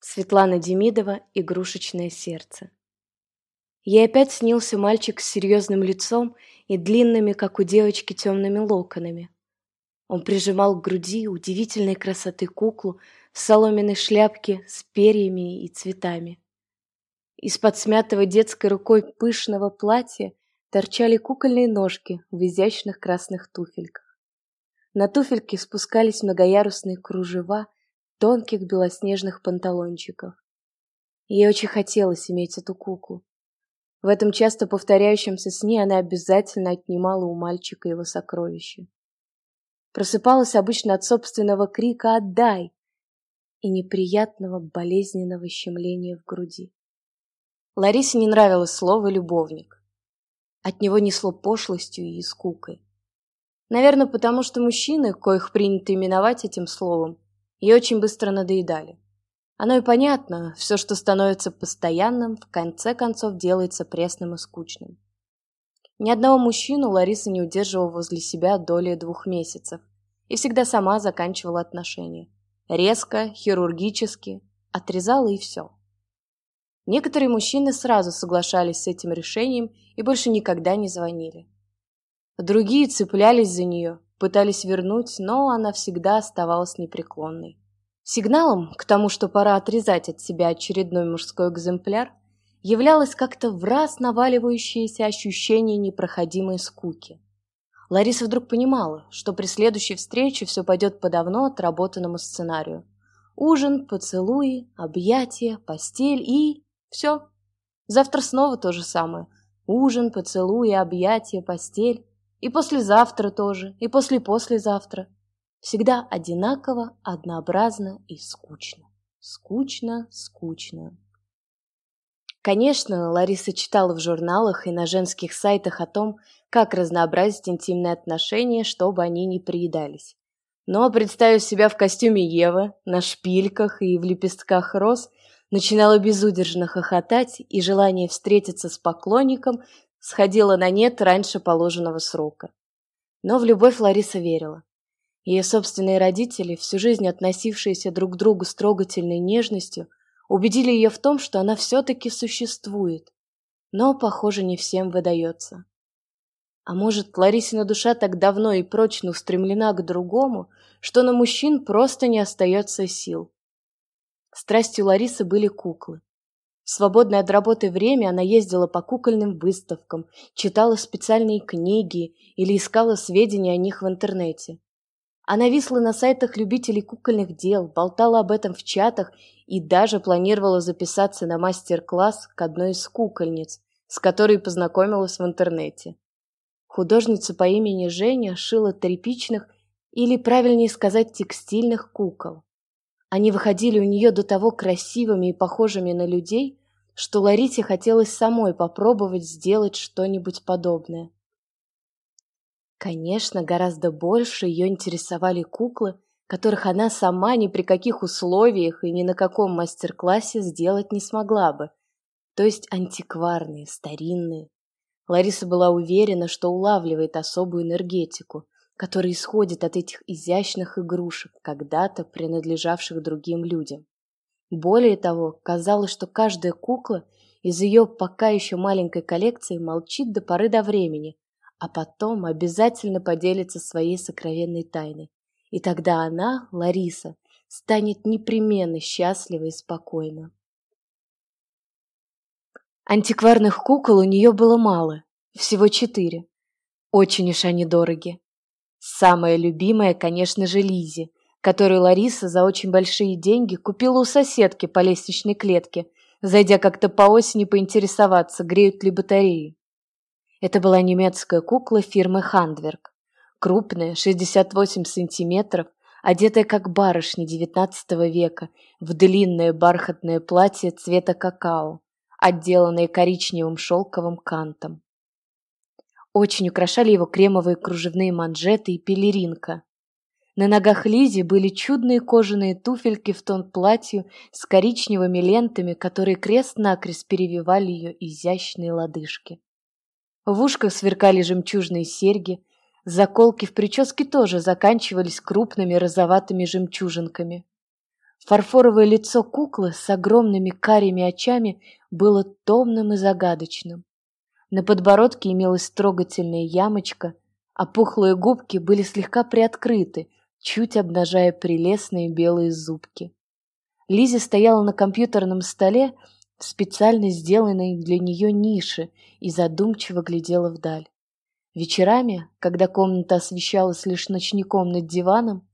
Светлана Демидова «Игрушечное сердце». Ей опять снился мальчик с серьезным лицом и длинными, как у девочки, темными локонами. Он прижимал к груди удивительной красоты куклу в соломенной шляпке с перьями и цветами. Из-под смятого детской рукой пышного платья торчали кукольные ножки в изящных красных туфельках. На туфельки спускались многоярусные кружева тонких белоснежных панталончиков. Ей очень хотелось иметь эту куклу. В этом часто повторяющемся сне она обязательно отнимала у мальчика его сокровища. Просыпалась обычно от собственного крика «Отдай!» и неприятного болезненного щемления в груди. Ларисе не нравилось слово «любовник». От него несло пошлостью и скукой. Наверное, потому что мужчины, коих принято именовать этим словом, и очень быстро надоедали. Оно и понятно, все, что становится постоянным, в конце концов делается пресным и скучным. Ни одного мужчину Лариса не удерживала возле себя доли двух месяцев и всегда сама заканчивала отношения. Резко, хирургически, отрезала и все. Некоторые мужчины сразу соглашались с этим решением и больше никогда не звонили. Другие цеплялись за нее, пытались вернуть, но она всегда оставалась непреклонной. Сигналом к тому, что пора отрезать от себя очередной мужской экземпляр, являлось как-то в раз наваливающееся ощущение непроходимой скуки. Лариса вдруг понимала, что при следующей встрече все пойдет по давно отработанному сценарию. Ужин, поцелуи, объятия, постель и... все. Завтра снова то же самое. Ужин, поцелуи, объятия, постель. И послезавтра тоже, и после-послезавтра. Всегда одинаково, однообразно и скучно. Скучно, скучно. Конечно, Лариса читала в журналах и на женских сайтах о том, как разнообразить интимные отношения, чтобы они не приедались. Но, представив себя в костюме Евы, на шпильках и в лепестках роз, начинала безудержно хохотать, и желание встретиться с поклонником сходила на нет раньше положенного срока. Но в любовь Лариса верила. Ее собственные родители, всю жизнь относившиеся друг к другу с трогательной нежностью, убедили ее в том, что она все-таки существует. Но, похоже, не всем выдается. А может, Ларисина душа так давно и прочно устремлена к другому, что на мужчин просто не остается сил. Страстью Ларисы были куклы. В свободное от работы время она ездила по кукольным выставкам, читала специальные книги или искала сведения о них в интернете. Она висла на сайтах любителей кукольных дел, болтала об этом в чатах и даже планировала записаться на мастер-класс к одной из кукольниц, с которой познакомилась в интернете. Художница по имени Женя шила тряпичных, или, правильнее сказать, текстильных кукол. Они выходили у нее до того красивыми и похожими на людей, что Ларите хотелось самой попробовать сделать что-нибудь подобное. Конечно, гораздо больше ее интересовали куклы, которых она сама ни при каких условиях и ни на каком мастер-классе сделать не смогла бы, то есть антикварные, старинные. Лариса была уверена, что улавливает особую энергетику, который исходит от этих изящных игрушек, когда-то принадлежавших другим людям. Более того, казалось, что каждая кукла из ее пока еще маленькой коллекции молчит до поры до времени, а потом обязательно поделится своей сокровенной тайной. И тогда она, Лариса, станет непременно счастлива и спокойна. Антикварных кукол у нее было мало, всего четыре. Очень уж они дороги. Самая любимая, конечно же, Лизи, которую Лариса за очень большие деньги купила у соседки по лестничной клетке, зайдя как-то по осени поинтересоваться, греют ли батареи. Это была немецкая кукла фирмы Хандверк. Крупная, 68 сантиметров, одетая как барышня XIX века, в длинное бархатное платье цвета какао, отделанное коричневым шелковым кантом. Очень украшали его кремовые кружевные манжеты и пелеринка. На ногах Лизи были чудные кожаные туфельки в тон платью с коричневыми лентами, которые крест-накрест перевивали ее изящные лодыжки. В ушках сверкали жемчужные серьги, заколки в прическе тоже заканчивались крупными розоватыми жемчужинками. Фарфоровое лицо куклы с огромными карими очами было томным и загадочным. На подбородке имелась трогательная ямочка, а пухлые губки были слегка приоткрыты, чуть обнажая прелестные белые зубки. Лиза стояла на компьютерном столе в специально сделанной для нее нише и задумчиво глядела вдаль. Вечерами, когда комната освещалась лишь ночником над диваном,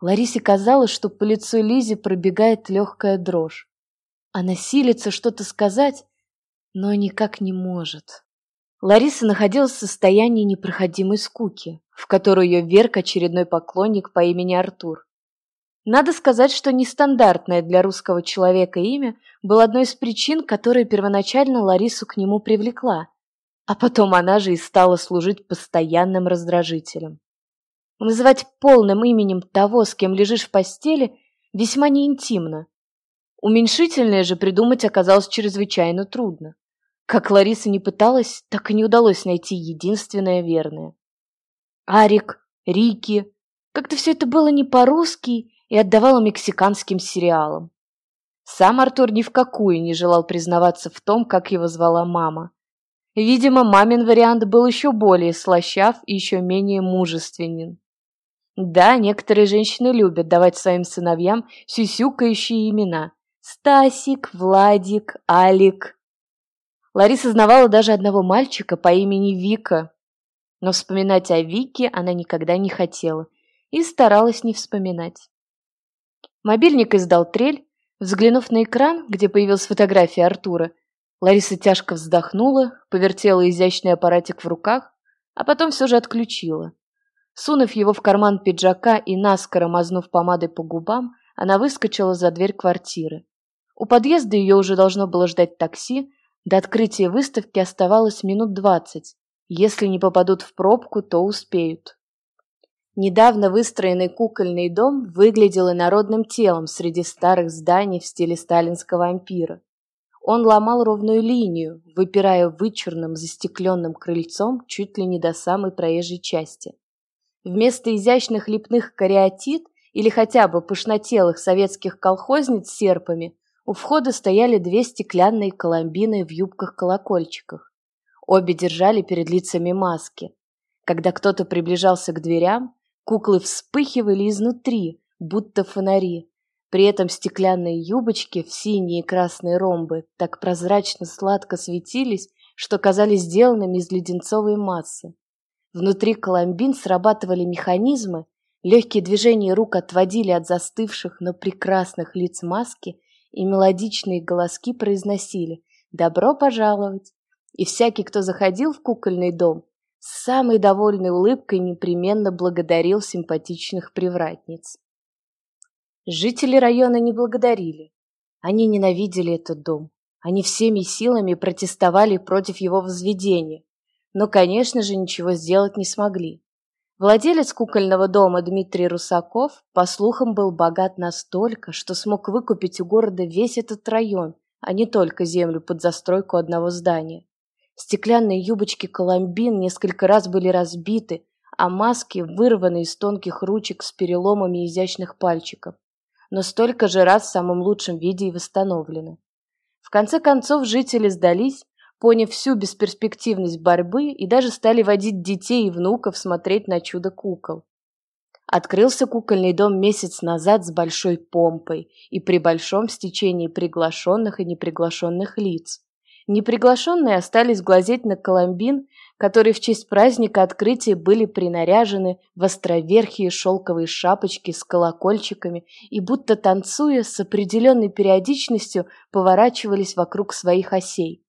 Ларисе казалось, что по лицу Лизи пробегает легкая дрожь. Она силится что-то сказать, но никак не может. Лариса находилась в состоянии непроходимой скуки, в которую ее вверг очередной поклонник по имени Артур. Надо сказать, что нестандартное для русского человека имя было одной из причин, которая первоначально Ларису к нему привлекла, а потом она же и стала служить постоянным раздражителем. Называть полным именем того, с кем лежишь в постели, весьма неинтимно. Уменьшительное же придумать оказалось чрезвычайно трудно. Как Лариса не пыталась, так и не удалось найти единственное верное. Арик, Рики, как-то все это было не по-русски и отдавало мексиканским сериалам. Сам Артур ни в какую не желал признаваться в том, как его звала мама. Видимо, мамин вариант был еще более слащав и еще менее мужественен. Да, некоторые женщины любят давать своим сыновьям сюсюкающие имена. Стасик, Владик, Алик. Лариса знавала даже одного мальчика по имени Вика, но вспоминать о Вике она никогда не хотела и старалась не вспоминать. Мобильник издал трель. Взглянув на экран, где появилась фотография Артура, Лариса тяжко вздохнула, повертела изящный аппаратик в руках, а потом все же отключила. Сунув его в карман пиджака и наскоро мазнув помадой по губам, она выскочила за дверь квартиры. У подъезда ее уже должно было ждать такси, до открытия выставки оставалось минут двадцать. Если не попадут в пробку, то успеют. Недавно выстроенный кукольный дом выглядел инородным телом среди старых зданий в стиле сталинского ампира. Он ломал ровную линию, выпирая вычурным застекленным крыльцом чуть ли не до самой проезжей части. Вместо изящных лепных кариатид или хотя бы пышнотелых советских колхозниц с серпами у входа стояли две стеклянные коломбины в юбках-колокольчиках. Обе держали перед лицами маски. Когда кто-то приближался к дверям, куклы вспыхивали изнутри, будто фонари. При этом стеклянные юбочки в синие и красные ромбы так прозрачно сладко светились, что казались сделанными из леденцовой массы. Внутри Коломбин срабатывали механизмы, легкие движения рук отводили от застывших, но прекрасных лиц маски, и мелодичные голоски произносили «Добро пожаловать!». И всякий, кто заходил в кукольный дом, с самой довольной улыбкой непременно благодарил симпатичных привратниц. Жители района не благодарили. Они ненавидели этот дом. Они всеми силами протестовали против его возведения но, конечно же, ничего сделать не смогли. Владелец кукольного дома Дмитрий Русаков, по слухам, был богат настолько, что смог выкупить у города весь этот район, а не только землю под застройку одного здания. Стеклянные юбочки Коломбин несколько раз были разбиты, а маски вырваны из тонких ручек с переломами изящных пальчиков, но столько же раз в самом лучшем виде и восстановлены. В конце концов жители сдались, поняв всю бесперспективность борьбы и даже стали водить детей и внуков смотреть на чудо кукол. Открылся кукольный дом месяц назад с большой помпой и при большом стечении приглашенных и неприглашенных лиц. Неприглашенные остались глазеть на Коломбин, которые в честь праздника открытия были принаряжены в островерхие шелковые шапочки с колокольчиками и, будто танцуя, с определенной периодичностью поворачивались вокруг своих осей.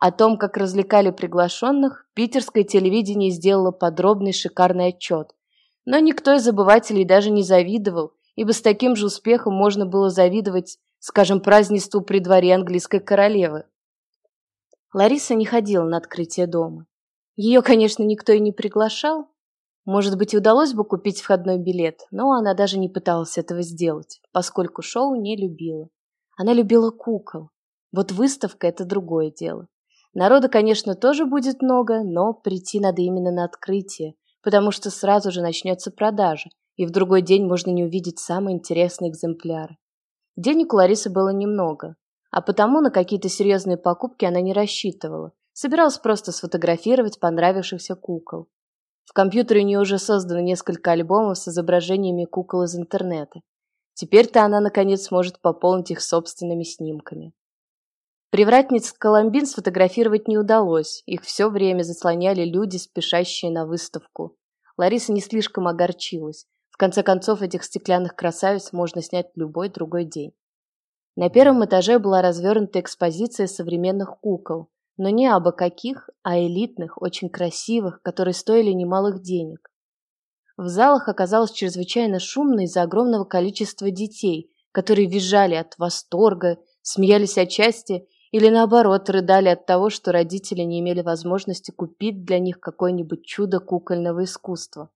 О том, как развлекали приглашенных, питерское телевидение сделало подробный шикарный отчет. Но никто из обывателей даже не завидовал, ибо с таким же успехом можно было завидовать, скажем, празднеству при дворе английской королевы. Лариса не ходила на открытие дома. Ее, конечно, никто и не приглашал. Может быть, и удалось бы купить входной билет, но она даже не пыталась этого сделать, поскольку шоу не любила. Она любила кукол. Вот выставка – это другое дело. Народа, конечно, тоже будет много, но прийти надо именно на открытие, потому что сразу же начнется продажа, и в другой день можно не увидеть самые интересные экземпляры. Денег у Ларисы было немного, а потому на какие-то серьезные покупки она не рассчитывала. Собиралась просто сфотографировать понравившихся кукол. В компьютере у нее уже создано несколько альбомов с изображениями кукол из интернета. Теперь-то она, наконец, сможет пополнить их собственными снимками. Привратниц Коломбин сфотографировать не удалось, их все время заслоняли люди, спешащие на выставку. Лариса не слишком огорчилась. В конце концов, этих стеклянных красавиц можно снять в любой другой день. На первом этаже была развернута экспозиция современных кукол, но не абы каких, а элитных, очень красивых, которые стоили немалых денег. В залах оказалось чрезвычайно шумно из-за огромного количества детей, которые визжали от восторга, смеялись от счастья или наоборот рыдали от того, что родители не имели возможности купить для них какое-нибудь чудо кукольного искусства.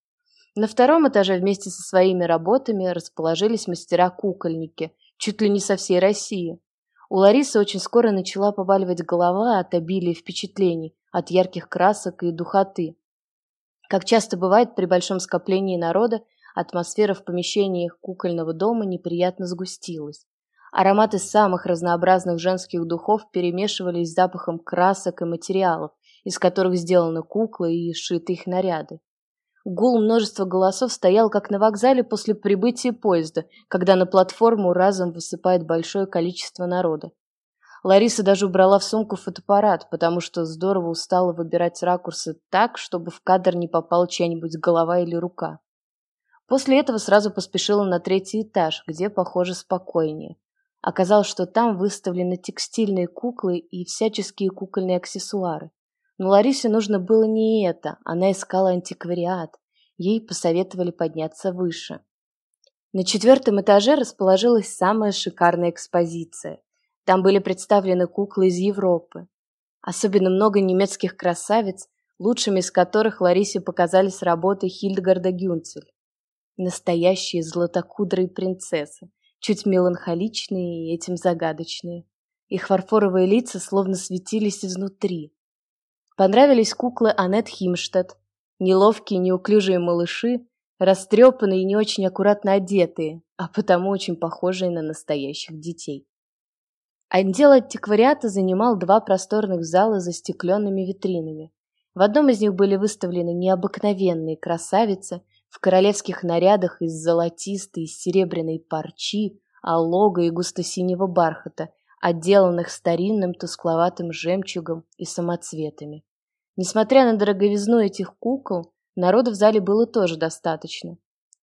На втором этаже вместе со своими работами расположились мастера-кукольники, чуть ли не со всей России. У Ларисы очень скоро начала побаливать голова от обилия впечатлений, от ярких красок и духоты. Как часто бывает при большом скоплении народа, атмосфера в помещениях кукольного дома неприятно сгустилась. Ароматы самых разнообразных женских духов перемешивались с запахом красок и материалов, из которых сделаны куклы и сшиты их наряды. Гул множества голосов стоял как на вокзале после прибытия поезда, когда на платформу разом высыпает большое количество народа. Лариса даже убрала в сумку фотоаппарат, потому что здорово устала выбирать ракурсы так, чтобы в кадр не попала чья-нибудь голова или рука. После этого сразу поспешила на третий этаж, где, похоже, спокойнее. Оказалось, что там выставлены текстильные куклы и всяческие кукольные аксессуары. Но Ларисе нужно было не это, она искала антиквариат. Ей посоветовали подняться выше. На четвертом этаже расположилась самая шикарная экспозиция. Там были представлены куклы из Европы. Особенно много немецких красавиц, лучшими из которых Ларисе показались работы Хильдгарда Гюнцель. Настоящие златокудрые принцессы, чуть меланхоличные и этим загадочные. Их фарфоровые лица словно светились изнутри. Понравились куклы Аннет Химштадт, неловкие, неуклюжие малыши, растрепанные и не очень аккуратно одетые, а потому очень похожие на настоящих детей. Отдел антиквариата занимал два просторных зала с застекленными витринами. В одном из них были выставлены необыкновенные красавицы в королевских нарядах из золотистой и серебряной парчи, алога и густо-синего бархата, отделанных старинным тускловатым жемчугом и самоцветами. Несмотря на дороговизну этих кукол, народа в зале было тоже достаточно.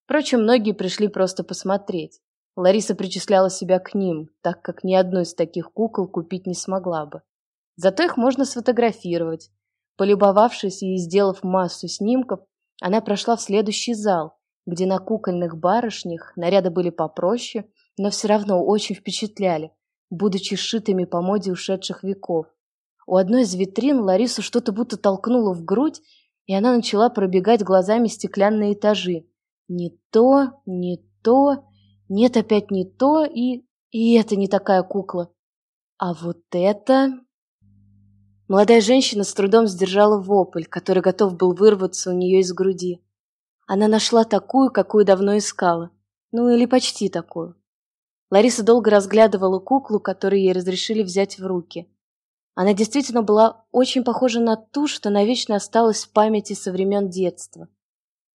Впрочем, многие пришли просто посмотреть. Лариса причисляла себя к ним, так как ни одной из таких кукол купить не смогла бы. Зато их можно сфотографировать. Полюбовавшись и сделав массу снимков, она прошла в следующий зал, где на кукольных барышнях наряды были попроще, но все равно очень впечатляли, будучи сшитыми по моде ушедших веков. У одной из витрин Ларису что-то будто толкнуло в грудь, и она начала пробегать глазами стеклянные этажи. Не то, не то, нет опять не то, и... и это не такая кукла. А вот это... Молодая женщина с трудом сдержала вопль, который готов был вырваться у нее из груди. Она нашла такую, какую давно искала. Ну, или почти такую. Лариса долго разглядывала куклу, которую ей разрешили взять в руки. Она действительно была очень похожа на ту, что навечно осталась в памяти со времен детства.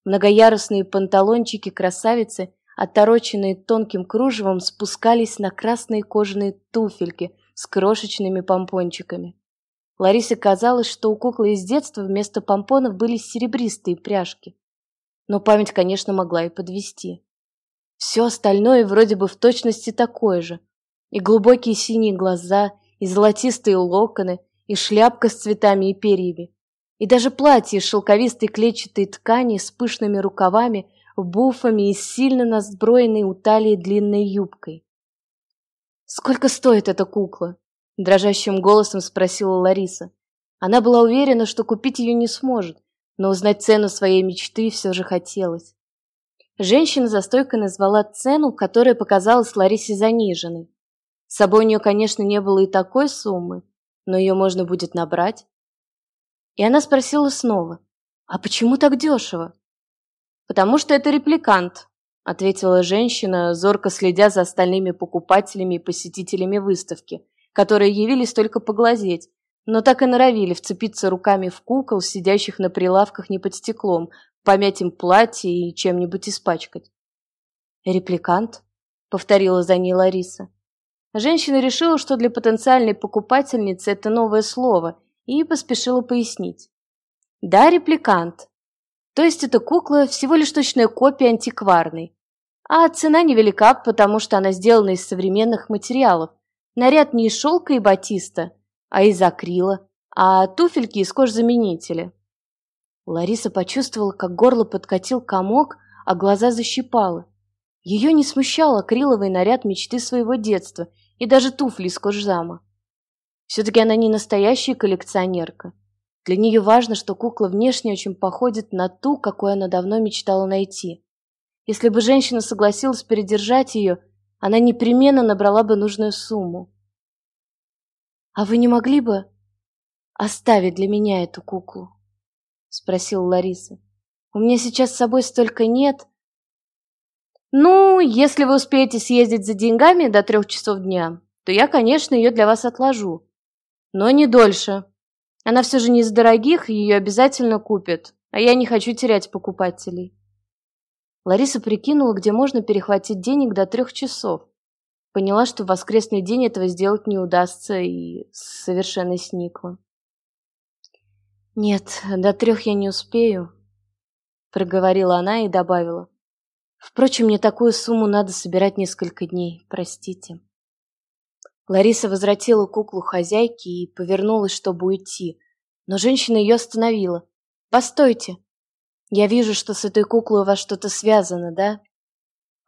Многоярусные панталончики красавицы, отороченные тонким кружевом, спускались на красные кожаные туфельки с крошечными помпончиками. Ларисе казалось, что у куклы из детства вместо помпонов были серебристые пряжки. Но память, конечно, могла и подвести. Все остальное вроде бы в точности такое же. И глубокие синие глаза, и золотистые локоны, и шляпка с цветами и перьями. И даже платье из шелковистой клетчатой ткани с пышными рукавами, буфами и сильно насброенной у талии длинной юбкой. «Сколько стоит эта кукла?» Дрожащим голосом спросила Лариса. Она была уверена, что купить ее не сможет, но узнать цену своей мечты все же хотелось. Женщина за стойкой назвала цену, которая показалась Ларисе заниженной. С собой у нее, конечно, не было и такой суммы, но ее можно будет набрать. И она спросила снова, а почему так дешево? Потому что это репликант. ответила женщина, зорко следя за остальными покупателями и посетителями выставки, которые явились только поглазеть, но так и норовили вцепиться руками в кукол, сидящих на прилавках не под стеклом, помять им платье и чем-нибудь испачкать. «Репликант?» — повторила за ней Лариса. Женщина решила, что для потенциальной покупательницы это новое слово, и поспешила пояснить. «Да, репликант. То есть эта кукла всего лишь точная копия антикварной. А цена невелика, потому что она сделана из современных материалов. Наряд не из шелка и батиста, а из акрила, а туфельки из кожзаменителя. Лариса почувствовала, как горло подкатил комок, а глаза защипало. Ее не смущал акриловый наряд мечты своего детства и даже туфли из кожзама. Все-таки она не настоящая коллекционерка. Для нее важно, что кукла внешне очень походит на ту, какую она давно мечтала найти. Если бы женщина согласилась передержать ее, она непременно набрала бы нужную сумму. «А вы не могли бы оставить для меня эту куклу?» — спросила Лариса. «У меня сейчас с собой столько нет». «Ну, если вы успеете съездить за деньгами до трех часов дня, то я, конечно, ее для вас отложу. Но не дольше. Она все же не из дорогих, ее обязательно купят, а я не хочу терять покупателей». Лариса прикинула, где можно перехватить денег до трех часов. Поняла, что в воскресный день этого сделать не удастся, и совершенно сникла. «Нет, до трех я не успею», — проговорила она и добавила. «Впрочем, мне такую сумму надо собирать несколько дней, простите». Лариса возвратила куклу хозяйке и повернулась, чтобы уйти, но женщина ее остановила. «Постойте! Я вижу, что с этой куклой у вас что-то связано, да?»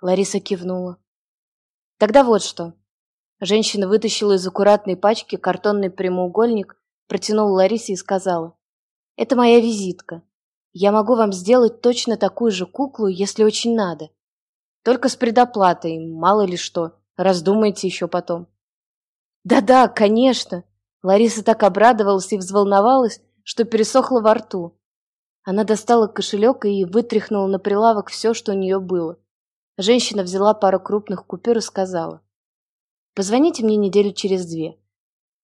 Лариса кивнула. Тогда вот что. Женщина вытащила из аккуратной пачки картонный прямоугольник, протянула Ларисе и сказала. Это моя визитка. Я могу вам сделать точно такую же куклу, если очень надо. Только с предоплатой, мало ли что. Раздумайте еще потом. Да-да, конечно. Лариса так обрадовалась и взволновалась, что пересохла во рту. Она достала кошелек и вытряхнула на прилавок все, что у нее было. Женщина взяла пару крупных купюр и сказала. «Позвоните мне неделю через две.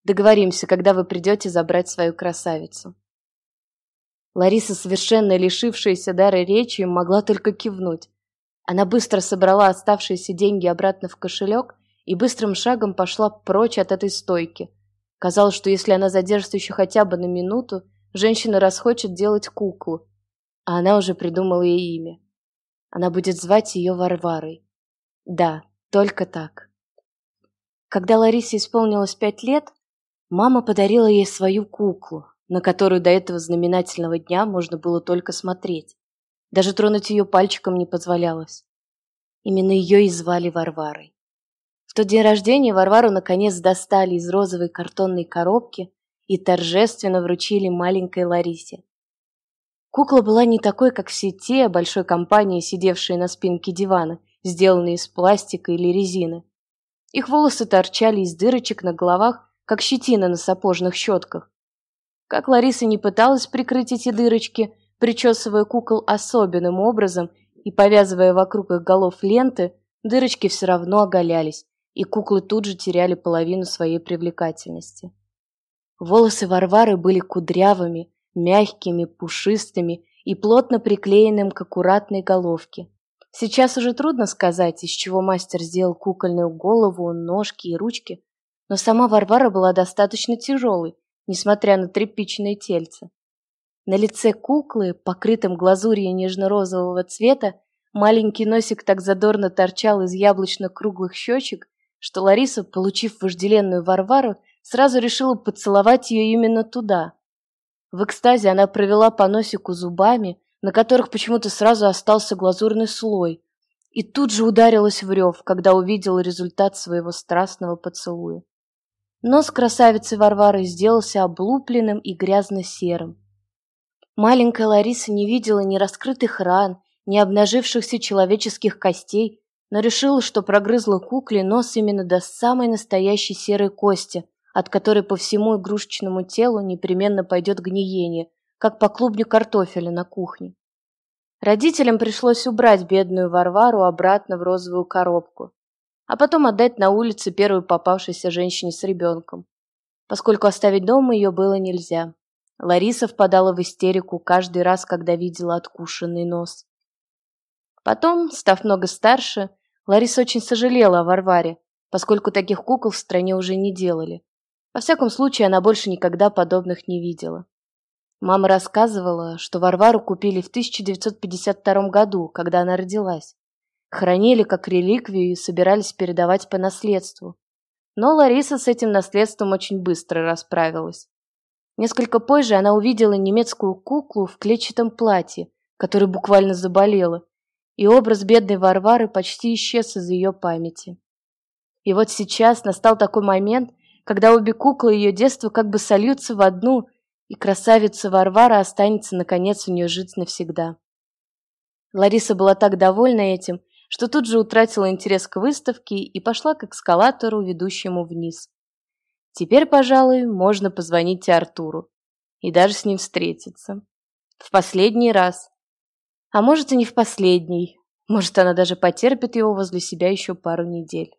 Договоримся, когда вы придете забрать свою красавицу». Лариса, совершенно лишившаяся дара речи, могла только кивнуть. Она быстро собрала оставшиеся деньги обратно в кошелек и быстрым шагом пошла прочь от этой стойки. Казалось, что если она задержится еще хотя бы на минуту, женщина расхочет делать куклу, а она уже придумала ей имя. Она будет звать ее Варварой. Да, только так. Когда Ларисе исполнилось пять лет, мама подарила ей свою куклу, на которую до этого знаменательного дня можно было только смотреть. Даже тронуть ее пальчиком не позволялось. Именно ее и звали Варварой. В тот день рождения Варвару наконец достали из розовой картонной коробки и торжественно вручили маленькой Ларисе. Кукла была не такой, как все те большой компании, сидевшие на спинке дивана, сделанные из пластика или резины. Их волосы торчали из дырочек на головах, как щетина на сапожных щетках. Как Лариса не пыталась прикрыть эти дырочки, причесывая кукол особенным образом и повязывая вокруг их голов ленты, дырочки все равно оголялись, и куклы тут же теряли половину своей привлекательности. Волосы Варвары были кудрявыми, мягкими, пушистыми и плотно приклеенным к аккуратной головке. Сейчас уже трудно сказать, из чего мастер сделал кукольную голову, ножки и ручки, но сама Варвара была достаточно тяжелой, несмотря на тряпичное тельце. На лице куклы, покрытым глазурью нежно-розового цвета, маленький носик так задорно торчал из яблочно-круглых щечек, что Лариса, получив вожделенную Варвару, сразу решила поцеловать ее именно туда, в экстазе она провела по носику зубами, на которых почему-то сразу остался глазурный слой, и тут же ударилась в рев, когда увидела результат своего страстного поцелуя. Нос красавицы Варвары сделался облупленным и грязно-серым. Маленькая Лариса не видела ни раскрытых ран, ни обнажившихся человеческих костей, но решила, что прогрызла кукле нос именно до самой настоящей серой кости, от которой по всему игрушечному телу непременно пойдет гниение, как по клубню картофеля на кухне. Родителям пришлось убрать бедную Варвару обратно в розовую коробку, а потом отдать на улице первой попавшейся женщине с ребенком, поскольку оставить дома ее было нельзя. Лариса впадала в истерику каждый раз, когда видела откушенный нос. Потом, став много старше, Лариса очень сожалела о Варваре, поскольку таких кукол в стране уже не делали. Во всяком случае, она больше никогда подобных не видела. Мама рассказывала, что Варвару купили в 1952 году, когда она родилась. Хранили как реликвию и собирались передавать по наследству. Но Лариса с этим наследством очень быстро расправилась. Несколько позже она увидела немецкую куклу в клетчатом платье, которая буквально заболела, и образ бедной Варвары почти исчез из ее памяти. И вот сейчас настал такой момент, когда обе куклы ее детства как бы сольются в одну, и красавица Варвара останется, наконец, у нее жить навсегда. Лариса была так довольна этим, что тут же утратила интерес к выставке и пошла к эскалатору, ведущему вниз. Теперь, пожалуй, можно позвонить Артуру и даже с ним встретиться. В последний раз. А может и не в последний. Может, она даже потерпит его возле себя еще пару недель.